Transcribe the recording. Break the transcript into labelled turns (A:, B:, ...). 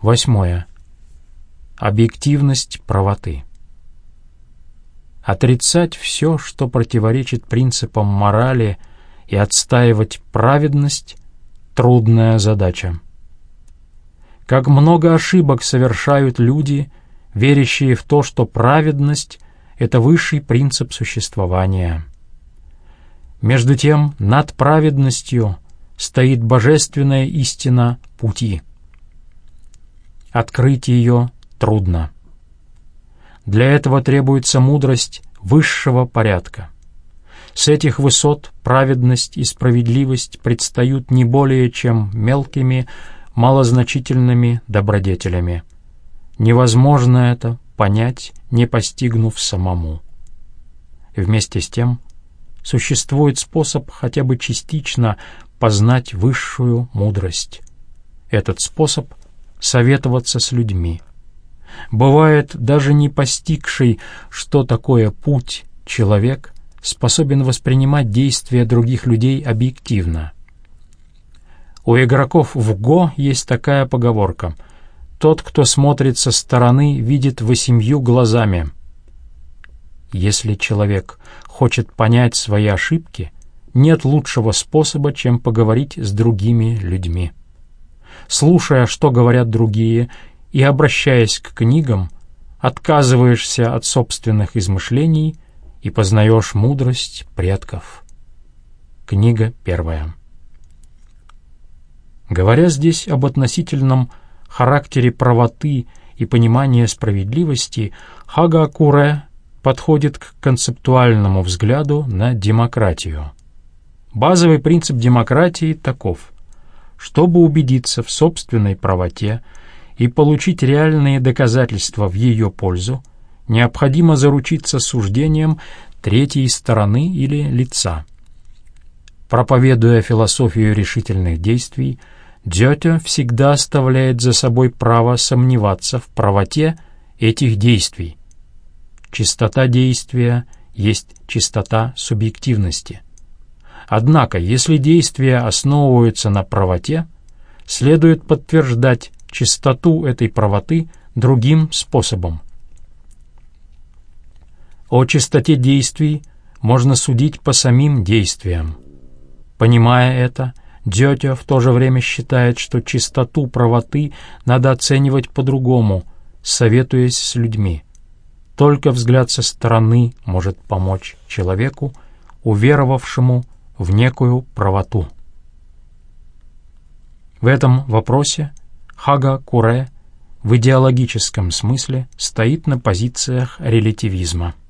A: Восьмое. Объективность правоты. Отрицать все, что противоречит принципам морали, и отстаивать праведность — трудная задача. Как много ошибок совершают люди, верящие в то, что праведность — это высший принцип существования. Между тем, над праведностью стоит божественная истина пути — Открыть ее трудно. Для этого требуется мудрость высшего порядка. С этих высот праведность и справедливость предстают не более чем мелкими, малозначительными добродетелями. Невозможно это понять, не постигнув самому. Вместе с тем, существует способ хотя бы частично познать высшую мудрость. Этот способ советоваться с людьми. Бывает, даже не постигший, что такое путь, человек способен воспринимать действия других людей объективно. У игроков в ГО есть такая поговорка «Тот, кто смотрит со стороны, видит восемью глазами». Если человек хочет понять свои ошибки, нет лучшего способа, чем поговорить с другими людьми слушая, что говорят другие, и обращаясь к книгам, отказываешься от собственных измышлений и познаешь мудрость предков. Книга первая. Говоря здесь об относительном характере правоты и понимания справедливости, Хага Куре подходит к концептуальному взгляду на демократию. Базовый принцип демократии таков — чтобы убедиться в собственной правоте и получить реальные доказательства в ее пользу, необходимо заручиться суждением третьей стороны или лица. Проповедуя философию решительных действий, Дзёте всегда оставляет за собой право сомневаться в правоте этих действий. Чистота действия есть чистота субъективности — Однако, если действия основываются на правоте, следует подтверждать чистоту этой правоты другим способом. О чистоте действий можно судить по самим действиям. Понимая это, Дзётя в то же время считает, что чистоту правоты надо оценивать по-другому, советуясь с людьми. Только взгляд со стороны может помочь человеку, уверовавшему в некую правоту. В этом вопросе Хага Куре в идеологическом смысле стоит на позициях релятивизма –